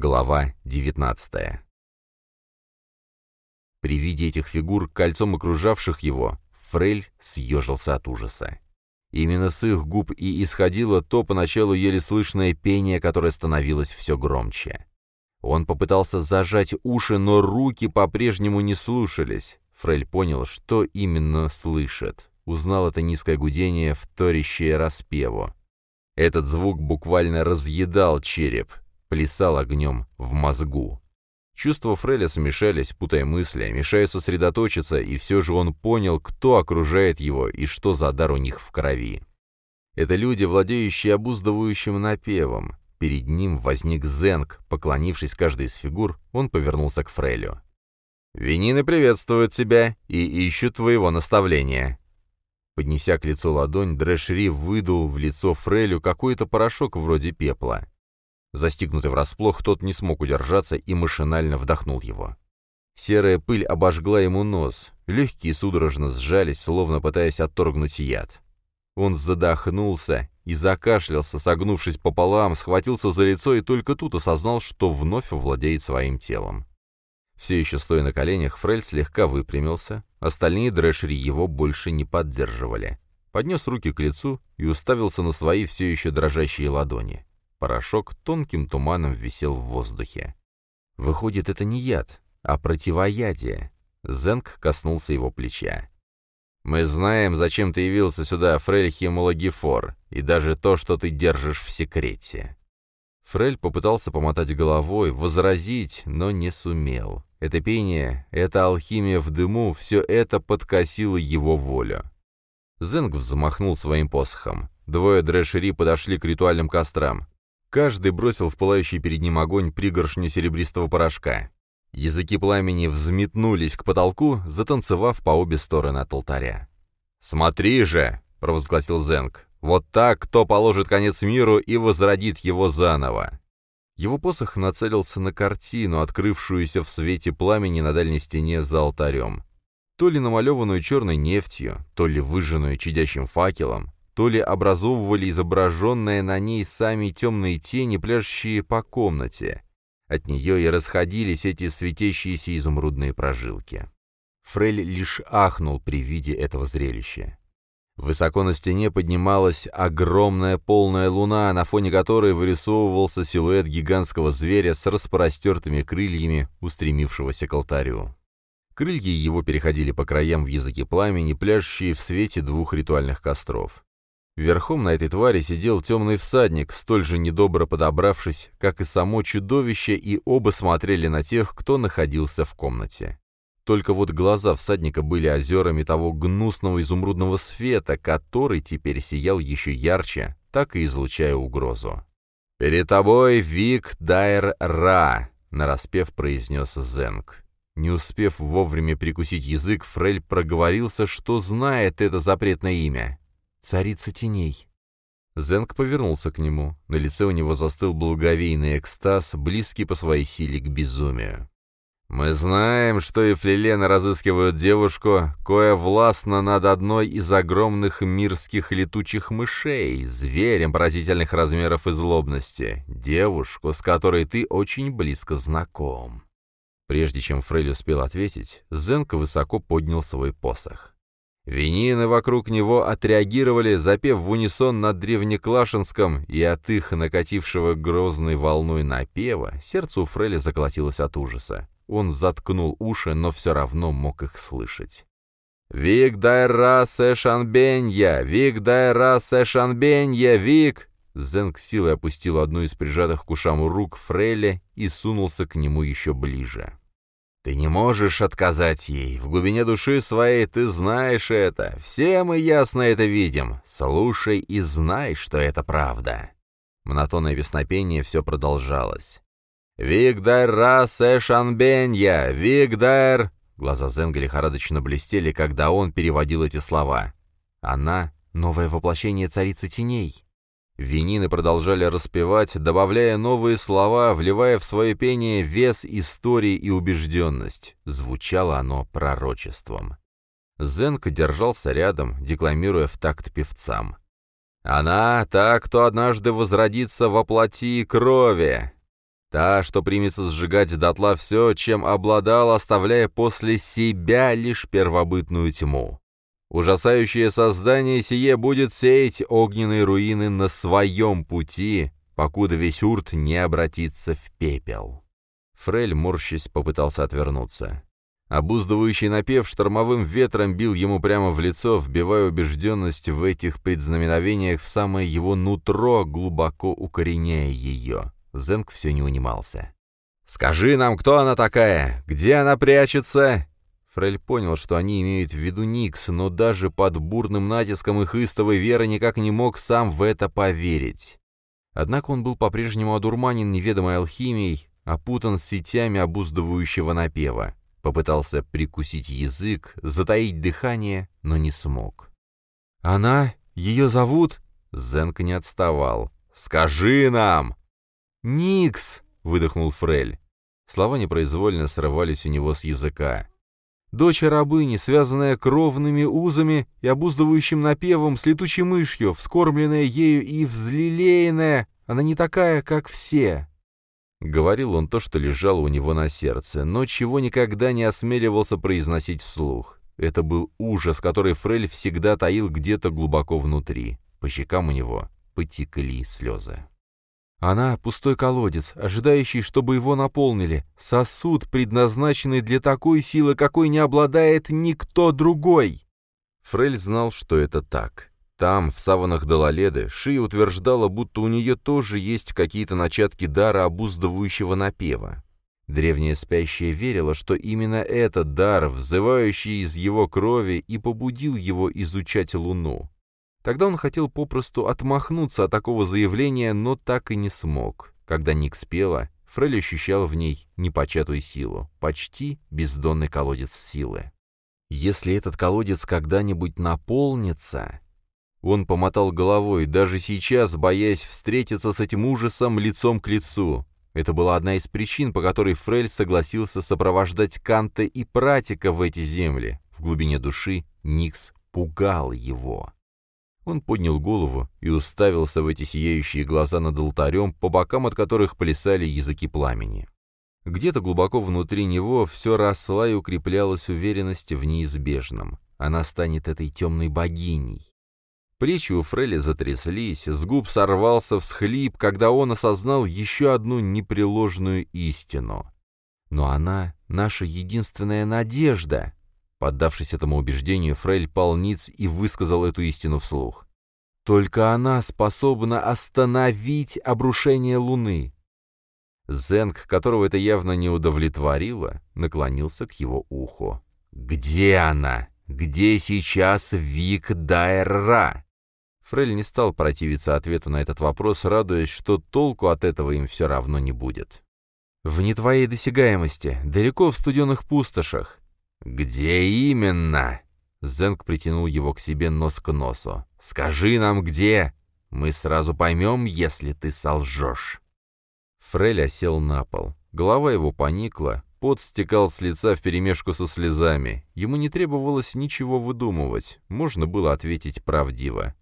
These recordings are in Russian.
Глава 19 При виде этих фигур, кольцом окружавших его, Фрель съежился от ужаса. Именно с их губ и исходило то поначалу еле слышное пение, которое становилось все громче. Он попытался зажать уши, но руки по-прежнему не слушались. Фрель понял, что именно слышит. Узнал это низкое гудение, вторящее распеву. Этот звук буквально разъедал череп, плясал огнем в мозгу. Чувства Фреля смешались, путая мысли, мешая сосредоточиться, и все же он понял, кто окружает его и что за дар у них в крови. Это люди, владеющие обуздывающим напевом. Перед ним возник Зенг, поклонившись каждой из фигур, он повернулся к Фрелю. «Винины приветствуют тебя и ищут твоего наставления». Поднеся к лицу ладонь, Дрэшри выдул в лицо Фрелю какой-то порошок вроде пепла. Застигнутый врасплох, тот не смог удержаться и машинально вдохнул его. Серая пыль обожгла ему нос, легкие судорожно сжались, словно пытаясь отторгнуть яд. Он задохнулся и закашлялся, согнувшись пополам, схватился за лицо и только тут осознал, что вновь владеет своим телом. Все еще стоя на коленях, Фрель слегка выпрямился, остальные дрэшери его больше не поддерживали. Поднес руки к лицу и уставился на свои все еще дрожащие ладони. Порошок тонким туманом висел в воздухе. Выходит, это не яд, а противоядие. Зенг коснулся его плеча. «Мы знаем, зачем ты явился сюда, Фрель Химологифор, и даже то, что ты держишь в секрете». Фрель попытался помотать головой, возразить, но не сумел. Это пение, эта алхимия в дыму, все это подкосило его волю. Зенг взмахнул своим посохом. Двое дрэшери подошли к ритуальным кострам. Каждый бросил в пылающий перед ним огонь пригоршню серебристого порошка. Языки пламени взметнулись к потолку, затанцевав по обе стороны от алтаря. «Смотри же!» — провозгласил Зенг. «Вот так кто положит конец миру и возродит его заново!» Его посох нацелился на картину, открывшуюся в свете пламени на дальней стене за алтарем. То ли намалеванную черной нефтью, то ли выжженную чадящим факелом, то ли образовывали изображенные на ней сами темные тени, пляжущие по комнате. От нее и расходились эти светящиеся изумрудные прожилки. Фрель лишь ахнул при виде этого зрелища. Высоко на стене поднималась огромная полная луна, на фоне которой вырисовывался силуэт гигантского зверя с распростертыми крыльями, устремившегося к алтарю. Крылья его переходили по краям в языке пламени, пляжущие в свете двух ритуальных костров. Верхом на этой твари сидел темный всадник, столь же недобро подобравшись, как и само чудовище, и оба смотрели на тех, кто находился в комнате. Только вот глаза всадника были озерами того гнусного изумрудного света, который теперь сиял еще ярче, так и излучая угрозу. «Перед тобой Вик Дайр Ра», — нараспев произнес Зенг. Не успев вовремя прикусить язык, Фрель проговорился, что знает это запретное имя царица теней». Зенг повернулся к нему. На лице у него застыл благовейный экстаз, близкий по своей силе к безумию. «Мы знаем, что и Флилена разыскивают девушку, кое властна над одной из огромных мирских летучих мышей, зверем поразительных размеров и злобности, девушку, с которой ты очень близко знаком». Прежде чем Фрель успел ответить, Зенк высоко поднял свой посох. Винины вокруг него отреагировали, запев в унисон на древнеклашинском, и от их накатившего грозной волной напева сердце у Фреля заколотилось от ужаса. Он заткнул уши, но все равно мог их слышать. «Вик дайра сэшанбенья! Вик дайра сэшанбенья! Вик!» Зенг силой опустил одну из прижатых к ушам рук Фреля и сунулся к нему еще ближе. Ты не можешь отказать ей. В глубине души своей ты знаешь это. Все мы ясно это видим. Слушай и знай, что это правда. Монотонное веснопение все продолжалось. «Вигдар расе шанбенья! Вигдар!» Глаза Зенга лихорадочно блестели, когда он переводил эти слова. «Она — новое воплощение царицы теней». Винины продолжали распевать, добавляя новые слова, вливая в свое пение вес истории и убежденность. Звучало оно пророчеством. Зенк держался рядом, декламируя в такт певцам. «Она — та, кто однажды возродится во плоти и крови!» Та, что примется сжигать дотла все, чем обладал, оставляя после себя лишь первобытную тьму. Ужасающее создание сие будет сеять огненные руины на своем пути, покуда весь урт не обратится в пепел. Фрель, морщись, попытался отвернуться. Обуздывающий напев штормовым ветром бил ему прямо в лицо, вбивая убежденность в этих предзнаменовениях в самое его нутро, глубоко укореняя ее. Зенг все не унимался. «Скажи нам, кто она такая? Где она прячется?» Фрель понял, что они имеют в виду Никс, но даже под бурным натиском их истовой веры никак не мог сам в это поверить. Однако он был по-прежнему одурманен неведомой алхимией, опутан сетями обуздывающего напева. Попытался прикусить язык, затаить дыхание, но не смог. «Она? Ее зовут?» Зенк не отставал. «Скажи нам!» «Никс!» — выдохнул Фрель. Слова непроизвольно срывались у него с языка. Дочь рабыни, связанная кровными узами и обуздывающим напевом с летучей мышью, вскормленная ею и взлелеянная, она не такая, как все. Говорил он то, что лежало у него на сердце, но чего никогда не осмеливался произносить вслух. Это был ужас, который Фрель всегда таил где-то глубоко внутри. По щекам у него потекли слезы. Она — пустой колодец, ожидающий, чтобы его наполнили, сосуд, предназначенный для такой силы, какой не обладает никто другой. Фрель знал, что это так. Там, в саванах Далаледы, Шия утверждала, будто у нее тоже есть какие-то начатки дара обуздывающего напева. Древняя спящая верила, что именно этот дар, взывающий из его крови, и побудил его изучать Луну. Тогда он хотел попросту отмахнуться от такого заявления, но так и не смог. Когда Ник спела, Фрель ощущал в ней непочатую силу, почти бездонный колодец силы. Если этот колодец когда-нибудь наполнится... Он помотал головой, даже сейчас, боясь встретиться с этим ужасом лицом к лицу. Это была одна из причин, по которой Фрель согласился сопровождать Канта и Пратика в эти земли. В глубине души Никс пугал его. Он поднял голову и уставился в эти сияющие глаза над алтарем, по бокам от которых плясали языки пламени. Где-то глубоко внутри него все росла и укреплялась уверенность в неизбежном. Она станет этой темной богиней. Плечи у Фрели затряслись, с губ сорвался всхлип, когда он осознал еще одну непреложную истину. Но она — наша единственная надежда. Поддавшись этому убеждению, Фрель пал ниц и высказал эту истину вслух. Только она способна остановить обрушение Луны. Зенг, которого это явно не удовлетворило, наклонился к его уху. «Где она? Где сейчас Вик Дайра?» Фрель не стал противиться ответу на этот вопрос, радуясь, что толку от этого им все равно не будет. «В твоей досягаемости, далеко в студенных пустошах. «Где именно?» Зенг притянул его к себе нос к носу. «Скажи нам, где? Мы сразу поймем, если ты солжешь». Фрель осел на пол. Голова его поникла, пот стекал с лица вперемешку со слезами. Ему не требовалось ничего выдумывать, можно было ответить правдиво.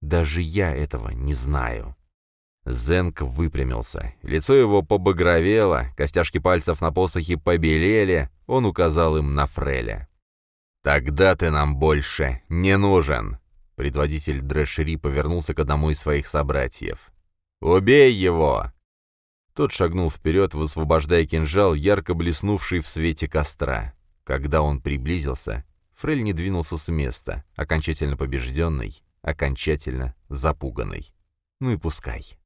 «Даже я этого не знаю». Зенк выпрямился. Лицо его побагровело, костяшки пальцев на посохе побелели, он указал им на Фреля. «Тогда ты нам больше не нужен!» Предводитель Дрэшери повернулся к одному из своих собратьев. «Убей его!» Тот шагнул вперед, высвобождая кинжал, ярко блеснувший в свете костра. Когда он приблизился, Фрель не двинулся с места, окончательно побежденный, окончательно запуганный. Ну и пускай.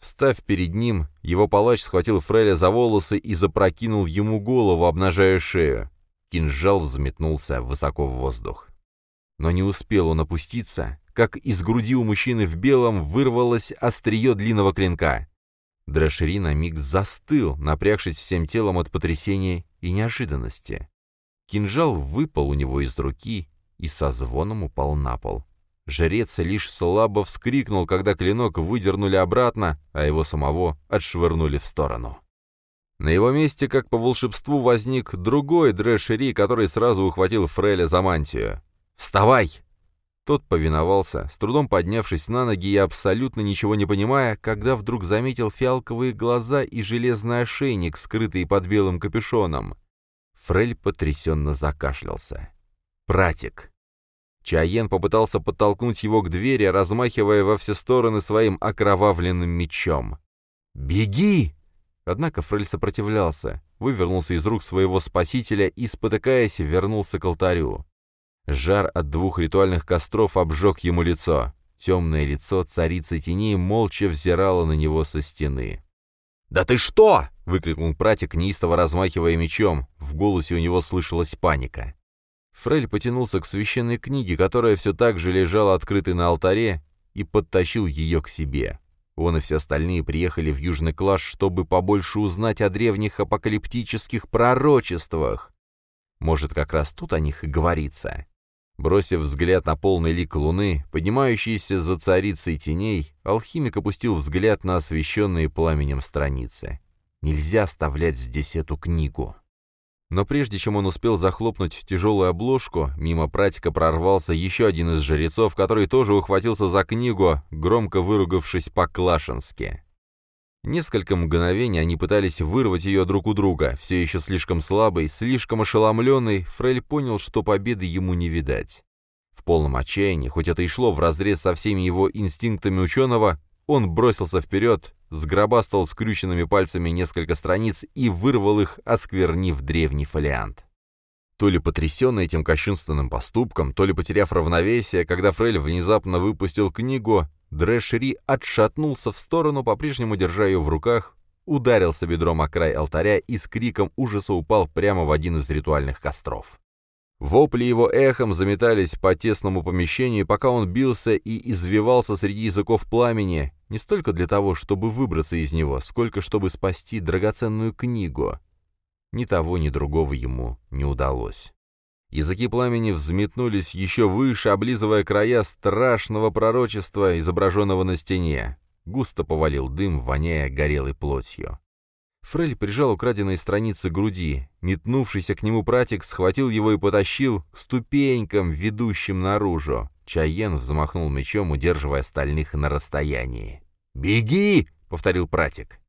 Встав перед ним, его палач схватил Фреля за волосы и запрокинул ему голову, обнажая шею. Кинжал взметнулся высоко в воздух. Но не успел он опуститься, как из груди у мужчины в белом вырвалось острие длинного клинка. Драшери на миг застыл, напрягшись всем телом от потрясения и неожиданности. Кинжал выпал у него из руки и со звоном упал на пол. Жрец лишь слабо вскрикнул, когда клинок выдернули обратно, а его самого отшвырнули в сторону. На его месте, как по волшебству, возник другой Дрэшери, который сразу ухватил Фреля за мантию. «Вставай!» Тот повиновался, с трудом поднявшись на ноги и абсолютно ничего не понимая, когда вдруг заметил фиалковые глаза и железный ошейник, скрытый под белым капюшоном. Фрель потрясенно закашлялся. «Пратик!» Чаен попытался подтолкнуть его к двери, размахивая во все стороны своим окровавленным мечом. «Беги!» Однако Фрель сопротивлялся, вывернулся из рук своего спасителя и, спотыкаясь, вернулся к алтарю. Жар от двух ритуальных костров обжег ему лицо. Темное лицо царицы теней молча взирало на него со стены. «Да ты что?» — выкрикнул пратик, неистово размахивая мечом. В голосе у него слышалась паника. Фрель потянулся к священной книге, которая все так же лежала открытой на алтаре, и подтащил ее к себе. Он и все остальные приехали в Южный Клаш, чтобы побольше узнать о древних апокалиптических пророчествах. Может, как раз тут о них и говорится. Бросив взгляд на полный лик луны, поднимающийся за царицей теней, алхимик опустил взгляд на освещенные пламенем страницы. Нельзя оставлять здесь эту книгу. Но прежде чем он успел захлопнуть тяжелую обложку, мимо пратика прорвался еще один из жрецов, который тоже ухватился за книгу, громко выругавшись по-клашенски. Несколько мгновений они пытались вырвать ее друг у друга. Все еще слишком слабый, слишком ошеломленный, Фрель понял, что победы ему не видать. В полном отчаянии, хоть это и шло вразрез со всеми его инстинктами ученого, он бросился вперед, сгробастал скрюченными пальцами несколько страниц и вырвал их, осквернив древний фолиант. То ли потрясенный этим кощунственным поступком, то ли потеряв равновесие, когда Фрель внезапно выпустил книгу, Дрэшери отшатнулся в сторону, по-прежнему держа ее в руках, ударился бедром о край алтаря и с криком ужаса упал прямо в один из ритуальных костров. Вопли его эхом заметались по тесному помещению, пока он бился и извивался среди языков пламени, не столько для того, чтобы выбраться из него, сколько чтобы спасти драгоценную книгу. Ни того, ни другого ему не удалось. Языки пламени взметнулись еще выше, облизывая края страшного пророчества, изображенного на стене. Густо повалил дым, воняя горелой плотью. Фрель прижал украденные страницы к груди. Метнувшийся к нему пратик схватил его и потащил к ступенькам, ведущим наружу. Чаен взмахнул мечом, удерживая остальных на расстоянии. «Беги!» — повторил пратик.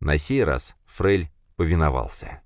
На сей раз Фрель повиновался.